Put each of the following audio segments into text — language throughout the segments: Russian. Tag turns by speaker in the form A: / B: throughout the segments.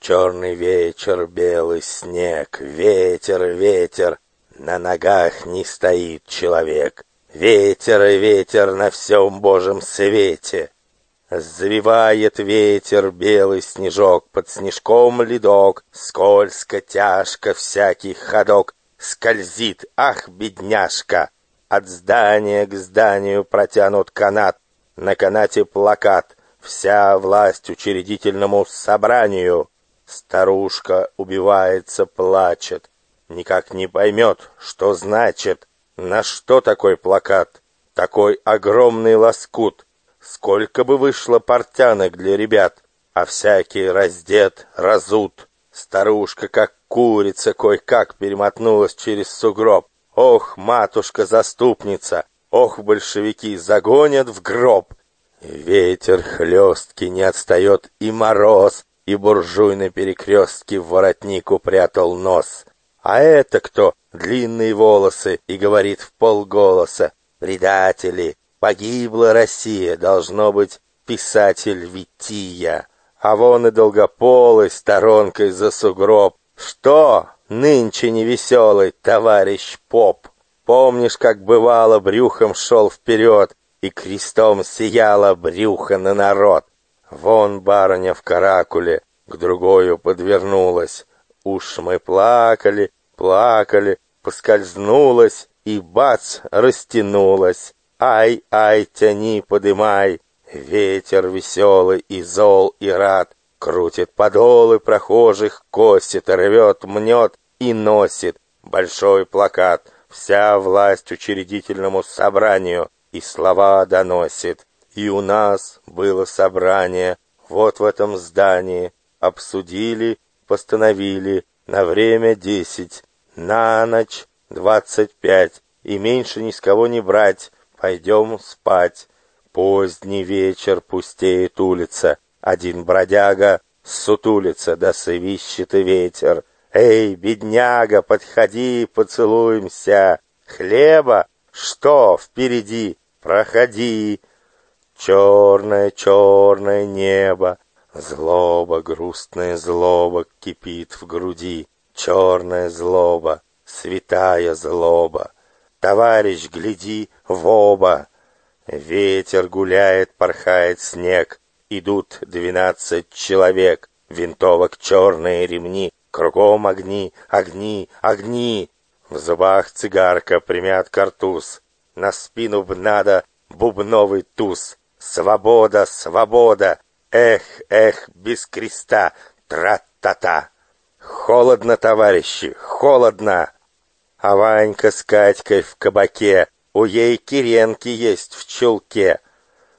A: Черный вечер, белый снег, ветер, ветер, на ногах не стоит человек. Ветер ветер на всем Божьем свете. Завивает ветер белый снежок, под снежком ледок, скользко, тяжко всякий ходок скользит, ах, бедняжка! От здания к зданию протянут канат, на канате плакат, вся власть учредительному собранию. Старушка убивается, плачет. Никак не поймет, что значит, на что такой плакат, такой огромный лоскут. Сколько бы вышло портянок для ребят, а всякий раздет, разут. Старушка, как курица, кое-как перемотнулась через сугроб. Ох, матушка-заступница, ох, большевики загонят в гроб. Ветер хлесткий не отстает и мороз, и буржуй на перекрестке в воротник упрятал нос. А это кто? Длинные волосы и говорит в полголоса. Предатели, погибла Россия, должно быть, писатель Вития. А вон и долгополый сторонкой за сугроб. Что? Нынче невеселый товарищ поп. Помнишь, как бывало, брюхом шел вперед, и крестом сияло брюхо на народ? Вон барыня в каракуле к другою подвернулась. Уж мы плакали, плакали, поскользнулась и бац, растянулась. Ай, ай, тяни, подымай, ветер веселый и зол и рад, крутит подолы прохожих, косит, рвет, мнет и носит большой плакат. Вся власть учредительному собранию и слова доносит. И у нас было собрание, вот в этом здании. Обсудили, постановили, на время десять, на ночь двадцать пять, и меньше ни с кого не брать, пойдем спать. Поздний вечер пустеет улица, один бродяга сутулится, да свищет и ветер. Эй, бедняга, подходи, поцелуемся. Хлеба? Что впереди? Проходи. Черное, черное небо, Злоба, грустная злоба кипит в груди, Черная злоба, святая злоба. Товарищ, гляди в оба. Ветер гуляет, порхает снег, Идут двенадцать человек, Винтовок черные ремни, Кругом огни, огни, огни. В зубах цигарка примят картуз, На спину б надо бубновый туз. Свобода, свобода! Эх, эх, без креста! Тра-та-та! Холодно, товарищи, холодно! А Ванька с Катькой в кабаке, У ей киренки есть в чулке.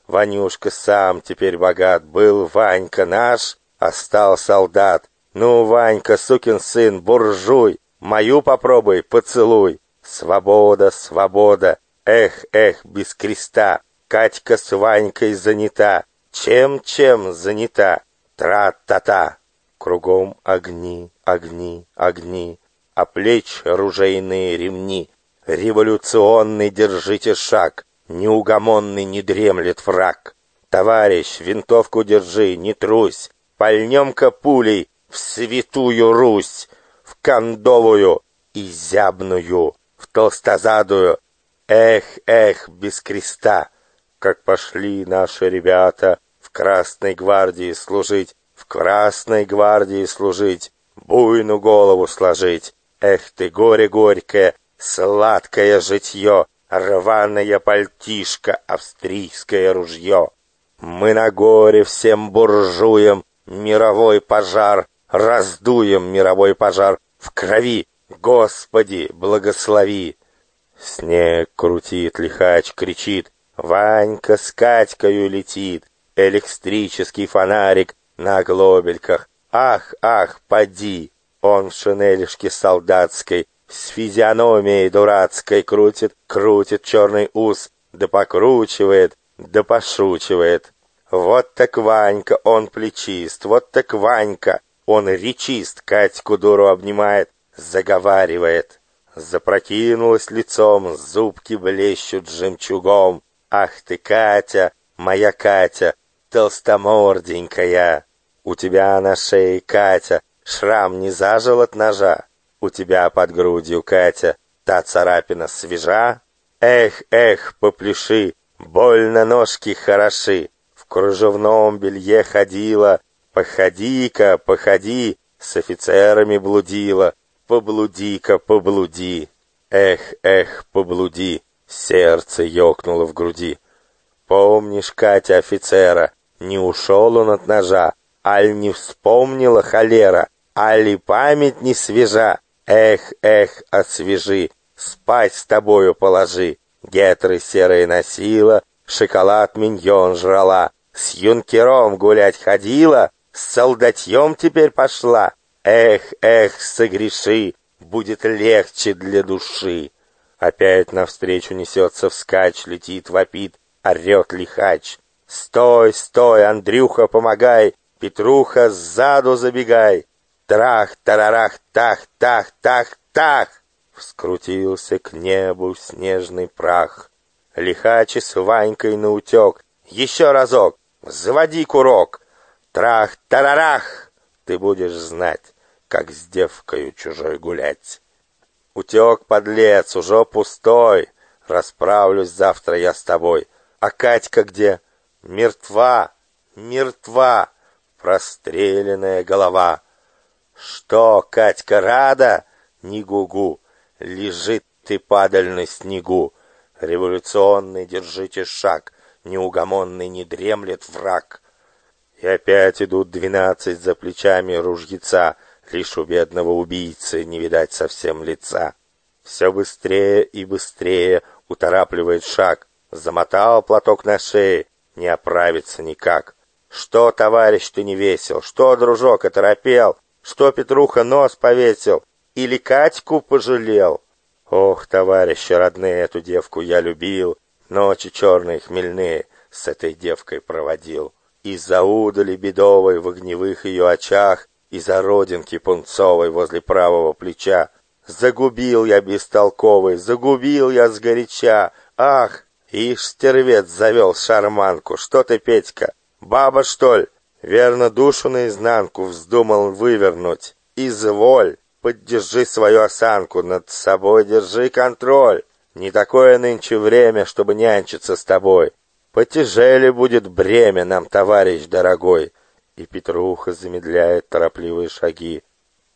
A: Ванюшка сам теперь богат, Был Ванька наш, а стал солдат. Ну, Ванька, сукин сын, буржуй, Мою попробуй, поцелуй. Свобода, свобода! Эх, эх, без креста! Катька с Ванькой занята. Чем-чем занята? Тра-та-та. Кругом огни, огни, огни, А плеч ружейные ремни. Революционный держите шаг, Неугомонный не дремлет враг. Товарищ, винтовку держи, не трусь, Пальнем-ка пулей в святую Русь, В кондовую и зябную, В толстозадую. Эх, эх, без креста! Как пошли наши ребята в Красной гвардии служить, в Красной гвардии служить, буйну голову сложить. Эх ты, горе горькое, сладкое житье, рваная пальтишка, австрийское ружье. Мы на горе всем буржуям мировой пожар, раздуем мировой пожар в крови. Господи, благослови! Снег крутит, лихач кричит, Ванька с Катькою летит, электрический фонарик на глобельках. Ах, ах, поди! Он в шинелишке солдатской, с физиономией дурацкой крутит, крутит черный ус, да покручивает, да пошучивает. Вот так Ванька, он плечист, вот так Ванька, он речист, Катьку дуру обнимает, заговаривает. Запрокинулась лицом, зубки блещут жемчугом, Ах ты, Катя, моя Катя, толстоморденькая! У тебя на шее, Катя, шрам не зажил от ножа. У тебя под грудью, Катя, та царапина свежа. Эх, эх, попляши, больно ножки хороши. В кружевном белье ходила, походи-ка, походи, с офицерами блудила. Поблуди-ка, поблуди. Эх, эх, поблуди. Сердце ёкнуло в груди. Помнишь, Катя, офицера, не ушел он от ножа, аль не вспомнила холера, али память не свежа. Эх, эх, освежи, спать с тобою положи. Гетры серые носила, шоколад миньон жрала, с юнкером гулять ходила, с солдатьем теперь пошла. Эх, эх, согреши, будет легче для души. Опять навстречу несется вскачь, летит, вопит, орет лихач. Стой, стой, Андрюха, помогай, Петруха, сзаду забегай. Трах, тарарах, тах, тах, тах, тах. Вскрутился к небу снежный прах. Лихач с Ванькой наутек. Еще разок, заводи курок. Трах, тарарах, ты будешь знать, как с девкою чужой гулять. Утек, подлец, уже пустой. Расправлюсь завтра я с тобой. А Катька где? Мертва, мертва, простреленная голова. Что, Катька, рада? Не гугу, лежит ты падаль на снегу. Революционный держите шаг, неугомонный не дремлет враг. И опять идут двенадцать за плечами ружьеца — Лишь у бедного убийцы не видать совсем лица. Все быстрее и быстрее уторапливает шаг. Замотал платок на шее, не оправится никак. Что, товарищ, ты не весел? Что, дружок, оторопел? Что, Петруха, нос повесил? Или Катьку пожалел? Ох, товарищи родные, эту девку я любил. Ночи черные хмельные с этой девкой проводил. Из-за удали бедовой в огневых ее очах из-за родинки пунцовой возле правого плеча. Загубил я бестолковый, загубил я сгоряча. Ах, ишь, стервец завел шарманку. Что ты, Петька, баба, что ли? Верно, душу наизнанку вздумал вывернуть. Изволь, поддержи свою осанку, над собой держи контроль. Не такое нынче время, чтобы нянчиться с тобой. Потяжелее будет бремя нам, товарищ дорогой и Петруха замедляет торопливые шаги.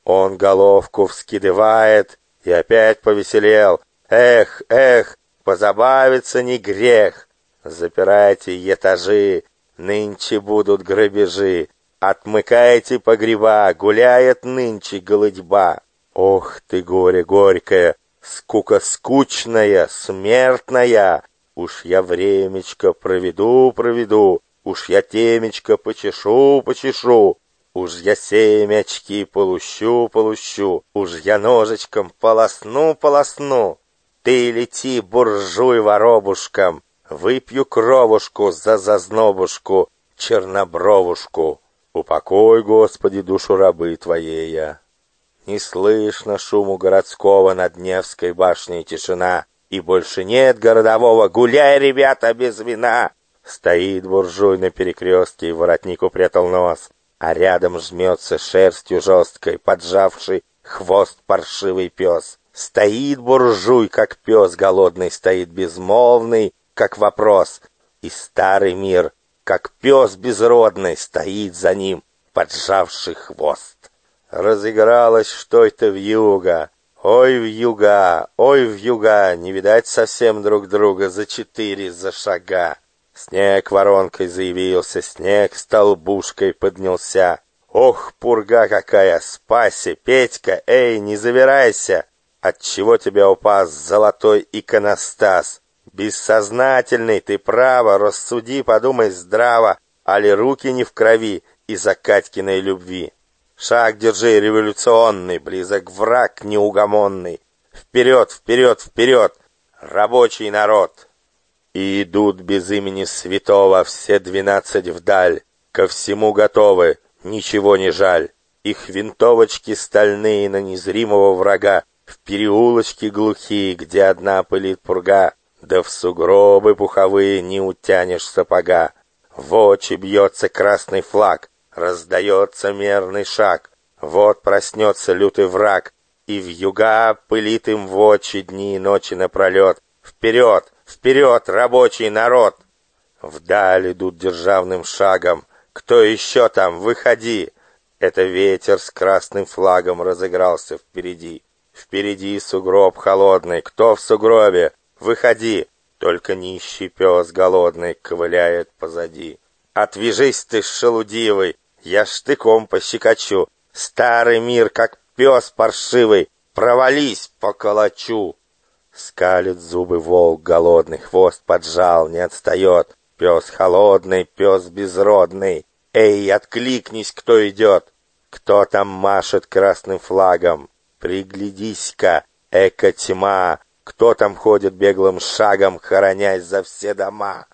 A: Он головку вскидывает и опять повеселел. Эх, эх, позабавиться не грех. Запирайте этажи, нынче будут грабежи. Отмыкайте погреба, гуляет нынче голодьба. Ох ты, горе горькое, скука скучная, смертная. Уж я времечко проведу, проведу, Уж я темечко почешу, почешу, Уж я семечки полущу, полущу, Уж я ножичком полосну, полосну. Ты лети, буржуй, воробушком, Выпью кровушку за зазнобушку, Чернобровушку. Упокой, Господи, душу рабы Твоея. Не слышно шуму городского над Невской башней тишина, И больше нет городового, гуляй, ребята, без вина. Стоит буржуй на перекрестке и воротник упрятал нос, а рядом жмется шерстью жесткой, поджавший хвост паршивый пес. Стоит буржуй, как пес голодный, стоит безмолвный, как вопрос. И старый мир, как пес безродный, стоит за ним, поджавший хвост. Разыгралось что-то в юга. Ой, в юга, ой, в юга, не видать совсем друг друга за четыре за шага. Снег воронкой заявился, снег столбушкой поднялся. Ох, пурга какая, спаси, Петька, эй, не завирайся! Отчего тебя упас золотой иконостас? Бессознательный, ты право, рассуди, подумай здраво, али руки не в крови из-за Катькиной любви. Шаг держи революционный, близок враг неугомонный. Вперед, вперед, вперед, рабочий народ! И идут без имени святого все двенадцать вдаль, ко всему готовы, ничего не жаль. Их винтовочки стальные на незримого врага, в переулочки глухие, где одна пылит пурга, да в сугробы пуховые не утянешь сапога. В очи бьется красный флаг, раздается мерный шаг. Вот проснется лютый враг, и в юга пылит им в очи дни и ночи напролет. Вперед, вперед, рабочий народ! Вдаль идут державным шагом. Кто еще там? Выходи! Это ветер с красным флагом разыгрался впереди. Впереди сугроб холодный. Кто в сугробе? Выходи! Только нищий пес голодный ковыляет позади. Отвяжись ты, шелудивый, я штыком пощекочу. Старый мир, как пес паршивый, провались по калачу. Скалит зубы волк голодный, хвост поджал, не отстает. Пес холодный, пес безродный. Эй, откликнись, кто идет. Кто там машет красным флагом? Приглядись-ка, эко-тьма. Кто там ходит беглым шагом, хоронясь за все дома?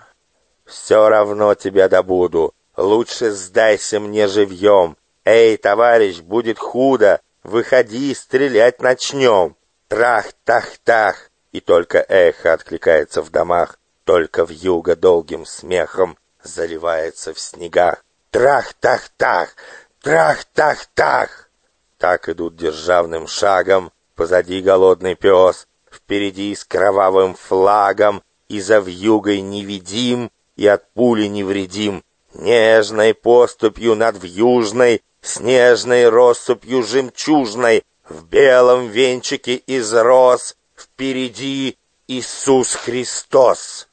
A: Все равно тебя добуду. Лучше сдайся мне живьем. Эй, товарищ, будет худо. Выходи, стрелять начнем. Трах-тах-тах. И только эхо откликается в домах. Только в юго долгим смехом заливается в снегах. Трах-тах-тах, трах-тах-тах. Так идут державным шагом, позади голодный пес, впереди с кровавым флагом, и за вьюгой невидим, и от пули невредим, нежной поступью над вьюжной, снежной россыпью жемчужной, в белом венчике из роз, впереди Иисус Христос.